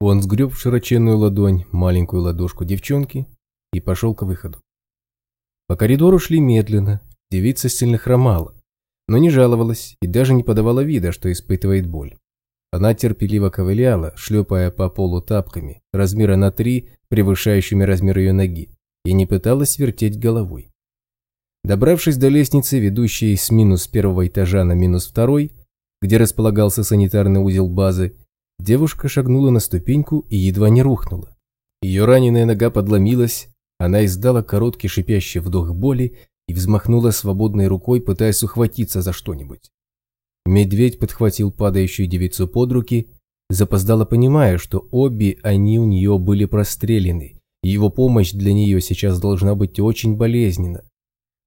Он сгреб в широченную ладонь маленькую ладошку девчонки и пошел к выходу. По коридору шли медленно, девица сильно хромала, но не жаловалась и даже не подавала вида, что испытывает боль. Она терпеливо ковыляла, шлепая по полу тапками, размера на три, превышающими размер ее ноги, и не пыталась вертеть головой. Добравшись до лестницы, ведущей с минус первого этажа на минус второй, где располагался санитарный узел базы, девушка шагнула на ступеньку и едва не рухнула. Ее раненая нога подломилась, она издала короткий шипящий вдох боли и взмахнула свободной рукой, пытаясь ухватиться за что-нибудь. Медведь подхватил падающую девицу под руки, запоздало понимая, что обе они у нее были прострелены, и его помощь для нее сейчас должна быть очень болезненна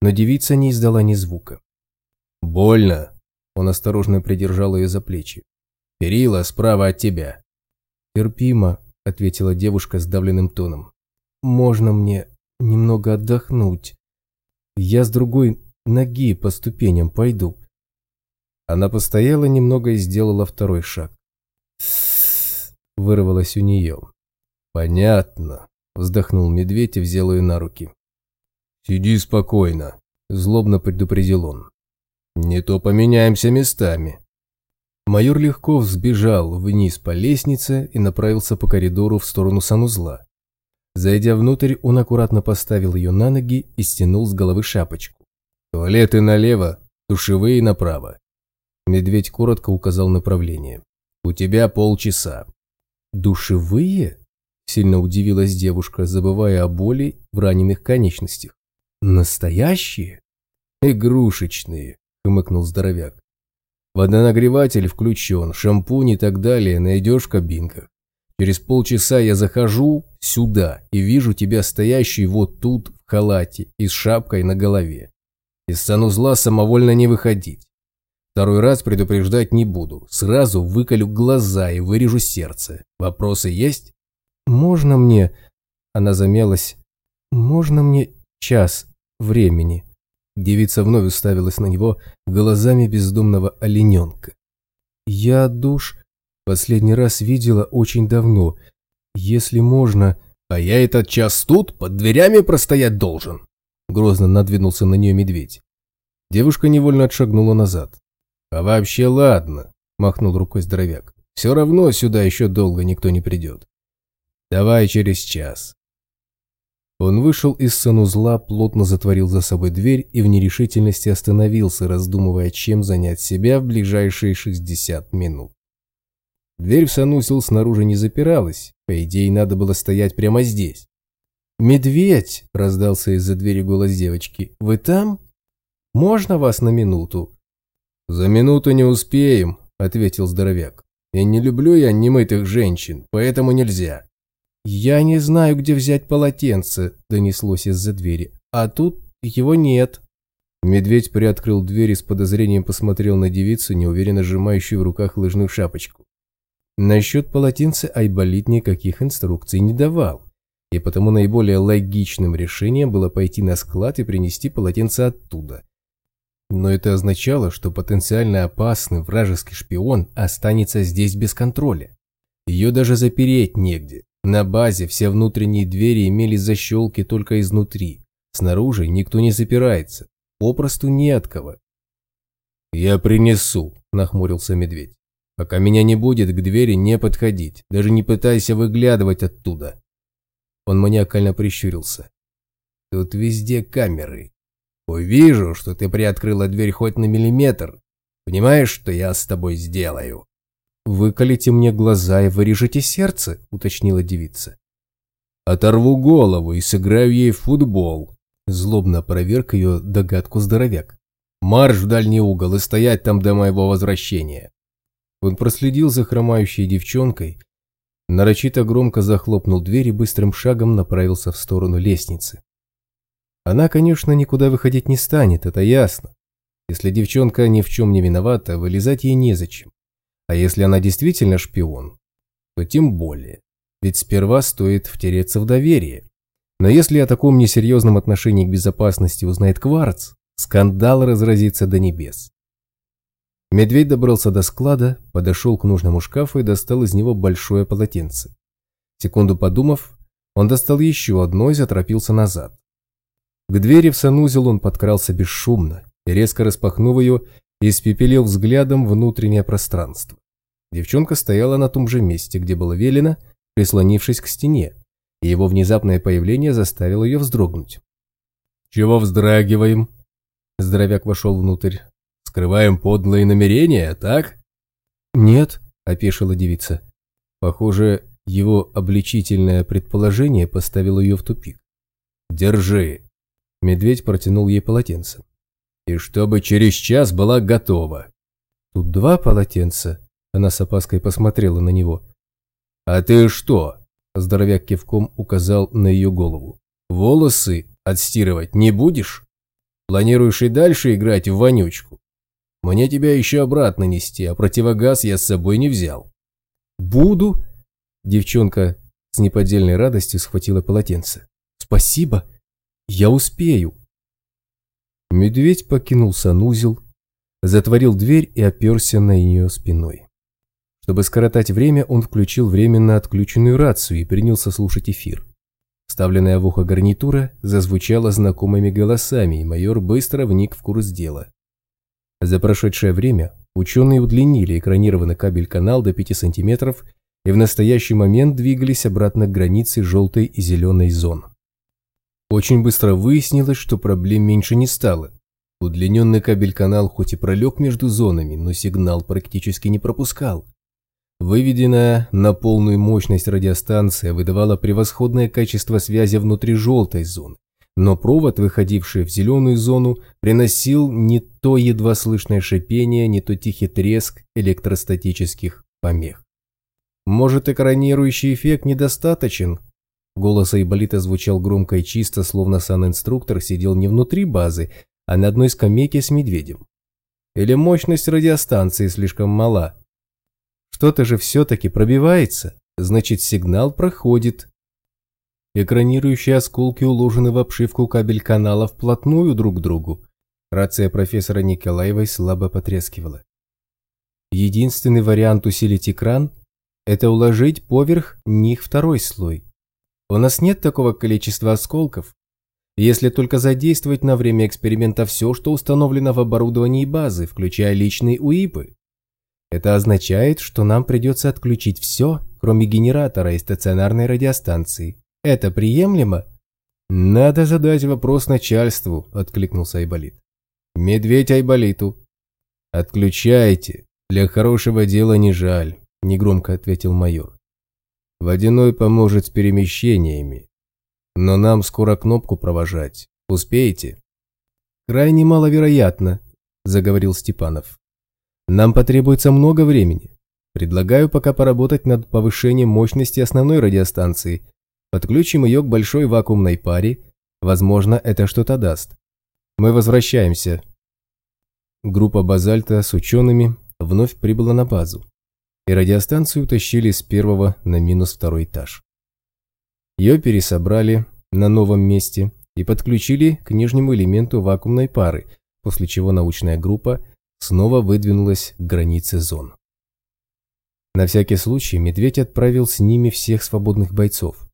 но девица не издала ни звука. «Больно!» – он осторожно придержал ее за плечи. «Перила справа от тебя!» «Терпимо», – ответила девушка сдавленным тоном. «Можно мне немного отдохнуть? Я с другой ноги по ступеням пойду». Она постояла немного и сделала второй шаг. Вырвалось у нее. «Понятно», – вздохнул медведь и взял ее на руки. «Сиди спокойно», – злобно предупредил он. «Не то поменяемся местами». Майор легко взбежал вниз по лестнице и направился по коридору в сторону санузла. Зайдя внутрь, он аккуратно поставил ее на ноги и стянул с головы шапочку. «Туалеты налево, душевые направо». Медведь коротко указал направление. «У тебя полчаса». «Душевые?» – сильно удивилась девушка, забывая о боли в раненых конечностях. «Настоящие?» «Игрушечные», — хмыкнул здоровяк. «Водонагреватель включен, шампунь и так далее найдешь в кабинках. Через полчаса я захожу сюда и вижу тебя стоящий вот тут в халате и с шапкой на голове. Из санузла самовольно не выходить. Второй раз предупреждать не буду. Сразу выколю глаза и вырежу сердце. Вопросы есть? Можно мне... Она замялась. Можно мне час времени. Девица вновь уставилась на него глазами бездомного олененка. «Я душ последний раз видела очень давно. Если можно...» «А я этот час тут, под дверями простоять должен!» Грозно надвинулся на нее медведь. Девушка невольно отшагнула назад. «А вообще ладно», – махнул рукой здоровяк. «Все равно сюда еще долго никто не придет. Давай через час. Он вышел из санузла, плотно затворил за собой дверь и в нерешительности остановился, раздумывая, чем занять себя в ближайшие 60 минут. Дверь в санузел снаружи не запиралась, по идее, надо было стоять прямо здесь. «Медведь!» – раздался из-за двери голос девочки. «Вы там? Можно вас на минуту?» «За минуту не успеем», – ответил здоровяк. «И не люблю я немытых женщин, поэтому нельзя». «Я не знаю, где взять полотенце», – донеслось из-за двери. «А тут его нет». Медведь приоткрыл дверь и с подозрением посмотрел на девицу, неуверенно сжимающую в руках лыжную шапочку. Насчет полотенца Айболит никаких инструкций не давал, и потому наиболее логичным решением было пойти на склад и принести полотенце оттуда. Но это означало, что потенциально опасный вражеский шпион останется здесь без контроля. Ее даже запереть негде. На базе все внутренние двери имели защелки только изнутри. Снаружи никто не запирается. Попросту не от кого. «Я принесу», – нахмурился медведь. «Пока меня не будет, к двери не подходить. Даже не пытайся выглядывать оттуда». Он маниакально прищурился. «Тут везде камеры. Увижу, что ты приоткрыла дверь хоть на миллиметр. Понимаешь, что я с тобой сделаю?» «Выколите мне глаза и вырежете сердце», – уточнила девица. «Оторву голову и сыграю ей в футбол», – злобно проверк ее догадку здоровяк. «Марш в дальний угол и стоять там до моего возвращения». Он проследил за хромающей девчонкой, нарочито громко захлопнул дверь и быстрым шагом направился в сторону лестницы. Она, конечно, никуда выходить не станет, это ясно. Если девчонка ни в чем не виновата, вылезать ей незачем. А если она действительно шпион, то тем более. Ведь сперва стоит втереться в доверие. Но если о таком несерьезном отношении к безопасности узнает Кварц, скандал разразится до небес. Медведь добрался до склада, подошел к нужному шкафу и достал из него большое полотенце. Секунду подумав, он достал еще одно и заторопился назад. К двери в санузел он подкрался бесшумно и, резко распахнув ее, испепелил взглядом внутреннее пространство. Девчонка стояла на том же месте, где было велено, прислонившись к стене, и его внезапное появление заставило ее вздрогнуть. «Чего вздрагиваем?» Здоровяк вошел внутрь. «Скрываем подлые намерения, так?» «Нет», — опешила девица. Похоже, его обличительное предположение поставило ее в тупик. «Держи!» Медведь протянул ей полотенце. «И чтобы через час была готова!» «Тут два полотенца?» Она с опаской посмотрела на него. «А ты что?» Здоровяк кивком указал на ее голову. «Волосы отстирывать не будешь? Планируешь и дальше играть в вонючку? Мне тебя еще обратно нести, а противогаз я с собой не взял». «Буду?» Девчонка с неподдельной радостью схватила полотенце. «Спасибо, я успею». Медведь покинул санузел, затворил дверь и оперся на нее спиной. Чтобы скоротать время, он включил временно отключенную рацию и принялся слушать эфир. Вставленная в ухо гарнитура зазвучала знакомыми голосами, и майор быстро вник в курс дела. За прошедшее время ученые удлинили экранированный кабель-канал до 5 сантиметров и в настоящий момент двигались обратно к границе желтой и зеленой зон. Очень быстро выяснилось, что проблем меньше не стало. Удлиненный кабель-канал хоть и пролег между зонами, но сигнал практически не пропускал. Выведенная на полную мощность радиостанция выдавала превосходное качество связи внутри желтой зоны, но провод, выходивший в зеленую зону, приносил не то едва слышное шипение, не то тихий треск электростатических помех. Может, экранирующий эффект недостаточен? Голос Айболита звучал громко и чисто, словно сан-инструктор сидел не внутри базы, а на одной скамейке с медведем. Или мощность радиостанции слишком мала? Что-то же все-таки пробивается, значит сигнал проходит. Экранирующие осколки уложены в обшивку кабель-канала вплотную друг к другу. Рация профессора Николаевой слабо потрескивала. Единственный вариант усилить экран – это уложить поверх них второй слой. У нас нет такого количества осколков, если только задействовать на время эксперимента все, что установлено в оборудовании базы, включая личные УИПы. Это означает, что нам придется отключить все, кроме генератора и стационарной радиостанции. Это приемлемо? Надо задать вопрос начальству, откликнулся Айболит. Медведь Айболиту. Отключайте. Для хорошего дела не жаль, негромко ответил майор. Водяной поможет с перемещениями. Но нам скоро кнопку провожать. Успеете? Крайне маловероятно, заговорил Степанов. Нам потребуется много времени. Предлагаю пока поработать над повышением мощности основной радиостанции. Подключим ее к большой вакуумной паре. Возможно, это что-то даст. Мы возвращаемся. Группа «Базальта» с учеными вновь прибыла на базу. И радиостанцию утащили с первого на минус второй этаж. Ее пересобрали на новом месте и подключили к нижнему элементу вакуумной пары, после чего научная группа снова выдвинулась к границе зон. На всякий случай медведь отправил с ними всех свободных бойцов.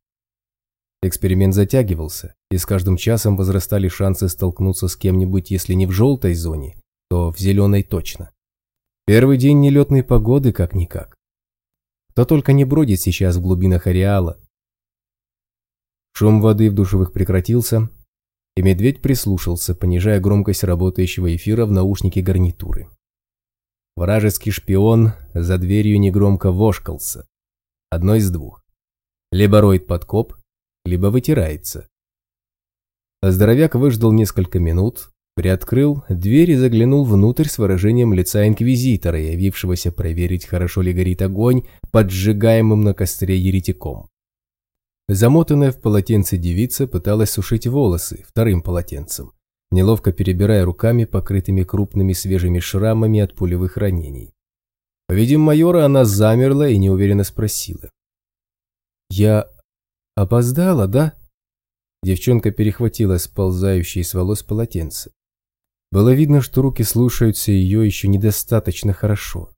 Эксперимент затягивался, и с каждым часом возрастали шансы столкнуться с кем-нибудь, если не в желтой зоне, то в зеленой точно. Первый день нелетной погоды как-никак. Кто только не бродит сейчас в глубинах ареала. Шум воды в душевых прекратился, и медведь прислушался, понижая громкость работающего эфира в наушнике гарнитуры. Вражеский шпион за дверью негромко вошкался. Одно из двух. Либо роет подкоп, либо вытирается. Здоровяк выждал несколько минут, приоткрыл дверь и заглянул внутрь с выражением лица инквизитора, явившегося проверить, хорошо ли горит огонь, поджигаемым на костре еретиком. Замотанная в полотенце девица пыталась сушить волосы вторым полотенцем, неловко перебирая руками, покрытыми крупными свежими шрамами от пулевых ранений. Увидев майора, она замерла и неуверенно спросила. «Я опоздала, да?» Девчонка перехватила сползающие с волос полотенце. Было видно, что руки слушаются ее еще недостаточно хорошо.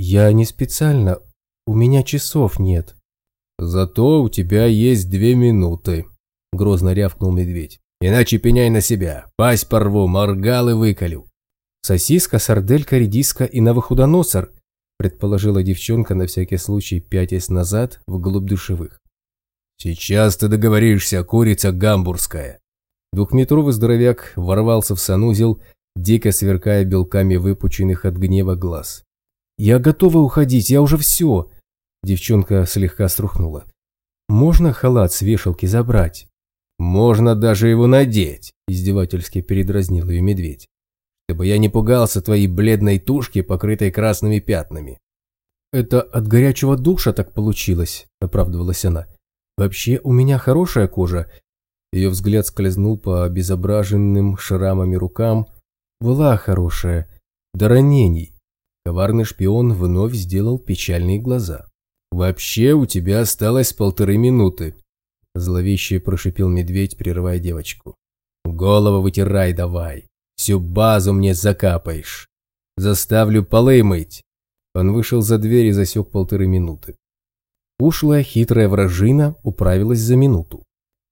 «Я не специально, у меня часов нет», Зато у тебя есть две минуты, грозно рявкнул медведь. Иначе пеняй на себя, пасть порву, моргал и выколю. Сосиска, сарделька, редиска и новохудоносор, предположила девчонка на всякий случай пятясь назад вглубь душевых. Сейчас ты договоришься, курица гамбургская. Двухметровый здоровяк ворвался в санузел, дико сверкая белками выпученных от гнева глаз. «Я готова уходить, я уже все!» Девчонка слегка струхнула. «Можно халат с вешалки забрать?» «Можно даже его надеть», – издевательски передразнил ее медведь. «Чтобы я не пугался твоей бледной тушки, покрытой красными пятнами». «Это от горячего душа так получилось», – оправдывалась она. «Вообще у меня хорошая кожа». Ее взгляд скользнул по обезображенным шрамами рукам. «Была хорошая. До ранений». Коварный шпион вновь сделал печальные глаза. «Вообще у тебя осталось полторы минуты», Зловеще прошипел медведь, прерывая девочку. «Голову вытирай давай. Всю базу мне закапаешь. Заставлю полы мыть». Он вышел за дверь и засек полторы минуты. Ушлая, хитрая вражина управилась за минуту.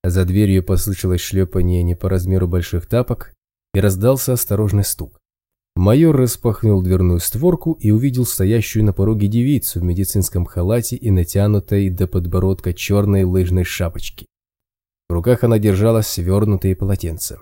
За дверью послышалось шлепание не по размеру больших тапок и раздался осторожный стук. Майор распахнул дверную створку и увидел стоящую на пороге девицу в медицинском халате и натянутой до подбородка черной лыжной шапочки. В руках она держала свернутые полотенца.